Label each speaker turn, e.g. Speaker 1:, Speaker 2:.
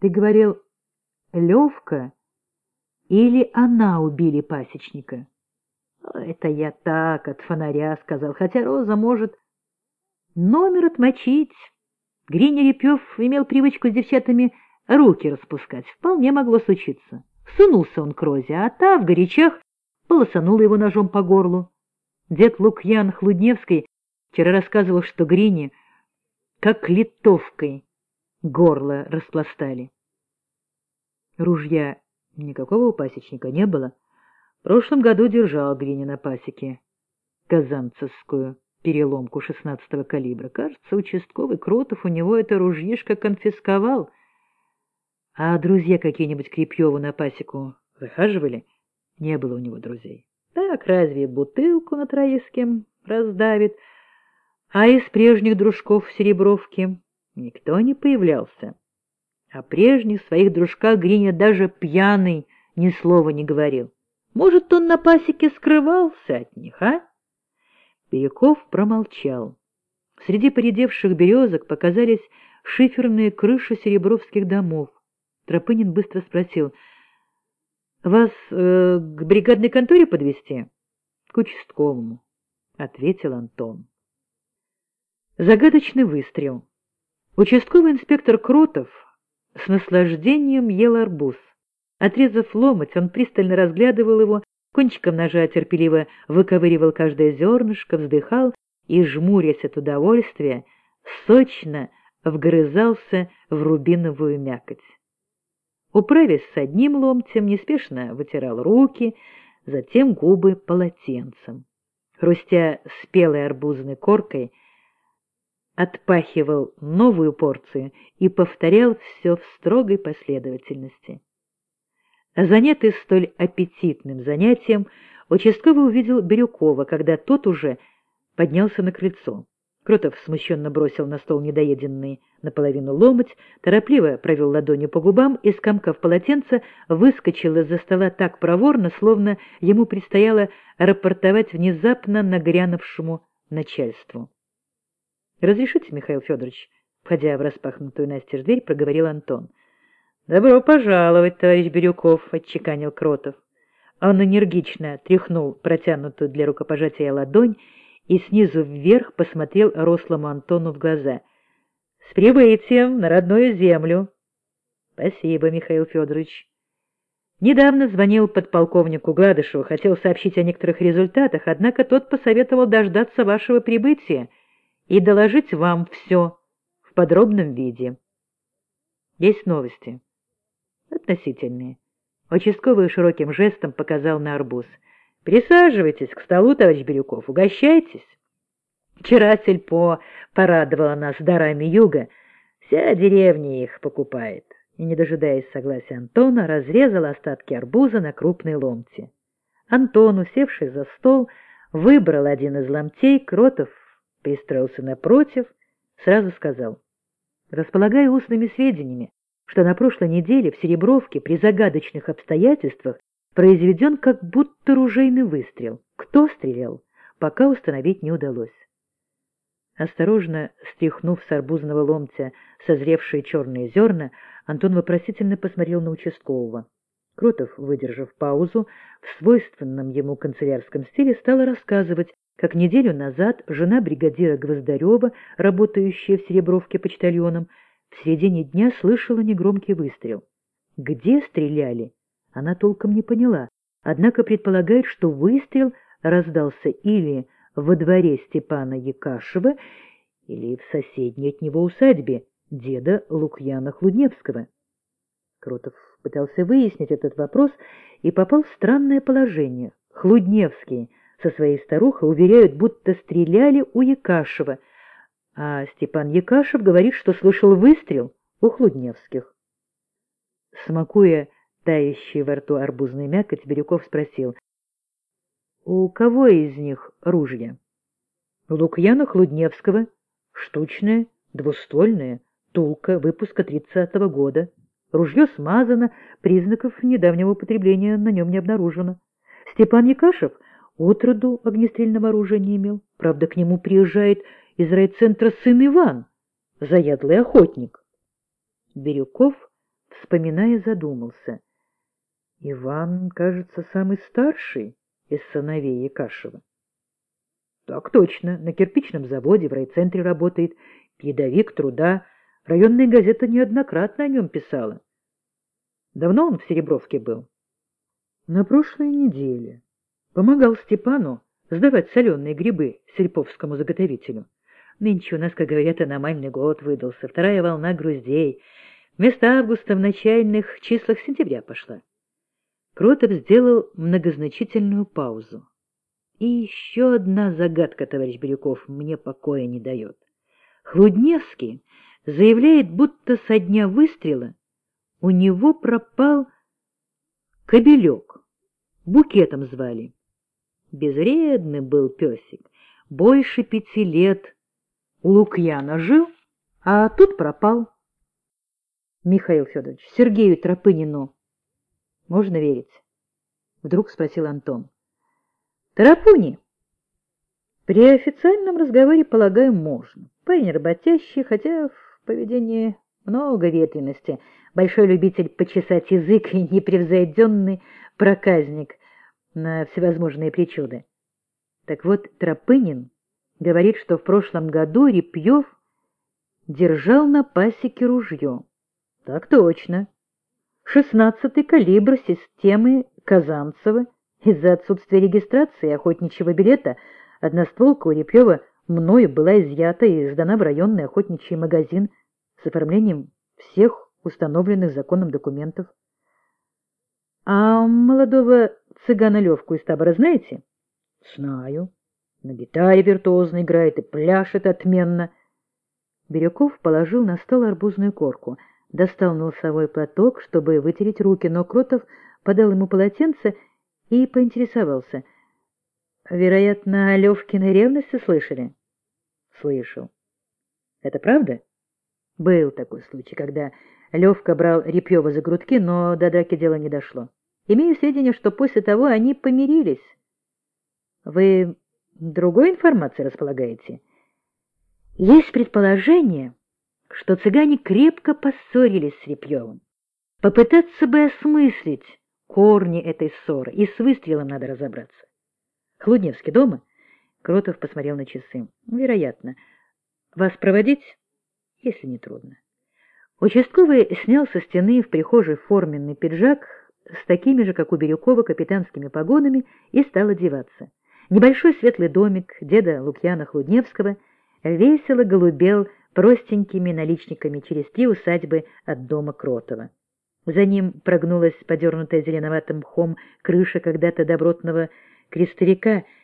Speaker 1: Ты говорил, Левка или она убили пасечника? Это я так, от фонаря сказал, хотя Роза может номер отмочить. Гриня Репьев имел привычку с девчатами руки распускать. Вполне могло случиться. Сунулся он к Розе, а та в горячах полосанула его ножом по горлу. Дед Лукьян Хлудневский вчера рассказывал, что Грине как литовкой горло распластали. Ружья никакого у пасечника не было. В прошлом году держал Гриня на пасеке казанцевскую переломку шестнадцатого калибра. Кажется, участковый Кротов у него это ружьишко конфисковал. А друзья какие-нибудь Крепьеву на пасеку захаживали? Не было у него друзей. Так разве бутылку на кем раздавит? А из прежних дружков в Серебровке никто не появлялся. О прежних своих дружках Гриня даже пьяный ни слова не говорил. Может, он на пасеке скрывался от них, а? Бирюков промолчал. Среди поредевших березок показались шиферные крыши серебровских домов. Тропынин быстро спросил, «Вас э, к бригадной конторе подвести? К участковому», — ответил Антон. Загадочный выстрел. Участковый инспектор Кротов с наслаждением ел арбуз. Отрезав ломоть, он пристально разглядывал его, кончиком ножа терпеливо выковыривал каждое зернышко, вздыхал и, жмурясь от удовольствия, сочно вгрызался в рубиновую мякоть. Управясь с одним ломтем, неспешно вытирал руки, затем губы полотенцем. Хрустя спелой арбузной коркой, отпахивал новую порцию и повторял все в строгой последовательности. Занятый столь аппетитным занятием, участковый увидел Бирюкова, когда тот уже поднялся на крыльцо. Кротов смущенно бросил на стол недоеденный наполовину ломоть, торопливо провел ладонью по губам и, скомкав полотенце, выскочил из-за стола так проворно, словно ему предстояло рапортовать внезапно нагрянувшему начальству. — Разрешите, Михаил Федорович? — входя в распахнутую настежь дверь, проговорил Антон. — Добро пожаловать, товарищ Бирюков, — отчеканил Кротов. Он энергично тряхнул протянутую для рукопожатия ладонь и снизу вверх посмотрел рослому Антону в глаза. — С прибытием на родную землю! — Спасибо, Михаил Федорович. Недавно звонил подполковнику Гладышеву, хотел сообщить о некоторых результатах, однако тот посоветовал дождаться вашего прибытия — и доложить вам все в подробном виде. Есть новости. Относительные. Участковый широким жестом показал на арбуз. Присаживайтесь к столу, товарищ Бирюков, угощайтесь. Вчера сельпо порадовала нас дарами юга. Вся деревня их покупает. И, не дожидаясь согласия Антона, разрезал остатки арбуза на крупные ломти. Антон, усевший за стол, выбрал один из ломтей, Кротов пристроился напротив, сразу сказал. Располагая устными сведениями, что на прошлой неделе в Серебровке при загадочных обстоятельствах произведен как будто ружейный выстрел. Кто стрелял, пока установить не удалось. Осторожно стряхнув с арбузного ломтя созревшие черные зерна, Антон вопросительно посмотрел на участкового. Кротов, выдержав паузу, в свойственном ему канцелярском стиле стал рассказывать как неделю назад жена бригадира Гвоздарева, работающая в Серебровке почтальоном, в середине дня слышала негромкий выстрел. Где стреляли, она толком не поняла, однако предполагает, что выстрел раздался или во дворе Степана Якашева, или в соседней от него усадьбе деда Лукьяна Хлудневского. Кротов пытался выяснить этот вопрос и попал в странное положение. Хлудневский — со своей старухой уверяют, будто стреляли у Якашева, а Степан Якашев говорит, что слышал выстрел у Хлудневских. Смакуя тающий во рту арбузный мякоть, Бирюков спросил, «У кого из них ружья?» «У Лукьяна Хлудневского. Штучное, двуствольное, тулка, выпуска тридцатого года. Ружье смазано, признаков недавнего употребления на нем не обнаружено. Степан Якашев — Отроду огнестрельного оружия не имел. Правда, к нему приезжает из райцентра сын Иван, заядлый охотник. Бирюков вспоминая, задумался. Иван, кажется, самый старший из сыновей Якашева. Так точно, на кирпичном заводе в райцентре работает, педовик труда. Районная газета неоднократно о нем писала. Давно он в Серебровке был? На прошлой неделе. Помогал Степану сдавать соленые грибы сельповскому заготовителю. Нынче у нас, как говорят, аномальный год выдался, вторая волна груздей. Вместо августа в начальных числах сентября пошла. Кротов сделал многозначительную паузу. И еще одна загадка, товарищ Бирюков, мне покоя не дает. Хлудневский заявляет, будто со дня выстрела у него пропал кобелек. Букетом звали. Безредный был песик, больше пяти лет. Лукьяна жил, а тут пропал. Михаил Федорович, Сергею Тропынину можно верить? Вдруг спросил Антон. Тарапуни. При официальном разговоре, полагаю, можно. Парень работящий, хотя в поведении много ветренности. Большой любитель почесать язык и непревзойденный проказник на всевозможные причуды. Так вот, Тропынин говорит, что в прошлом году Репьев держал на пасеке ружье. Так точно. Шестнадцатый калибр системы Казанцева из-за отсутствия регистрации охотничьего билета одностволка у Репьева мною была изъята и сдана в районный охотничий магазин с оформлением всех установленных законом документов. А молодого цыгана Левку из табора знаете? Знаю. На гитаре виртуозно играет и пляшет отменно. Бирюков положил на стол арбузную корку, достал носовой платок, чтобы вытереть руки, но Кротов подал ему полотенце и поинтересовался. Вероятно, о Левкиной ревности слышали? Слышал. Это правда? Был такой случай, когда Левка брал Репьева за грудки, но до драки дело не дошло. Имею сведения, что после того они помирились. Вы другой информацией располагаете? Есть предположение, что цыгане крепко поссорились с Репьевым. Попытаться бы осмыслить корни этой ссоры, и с выстрелом надо разобраться. Хлудневский дома? Кротов посмотрел на часы. Вероятно. Вас проводить, если не трудно. Участковый снял со стены в прихожей форменный пиджак с такими же, как у Бирюкова, капитанскими погонами и стал одеваться. Небольшой светлый домик деда Лукьяна Хлудневского весело голубел простенькими наличниками через три усадьбы от дома Кротова. За ним прогнулась подернутая зеленоватым мхом крыша когда-то добротного крестовика —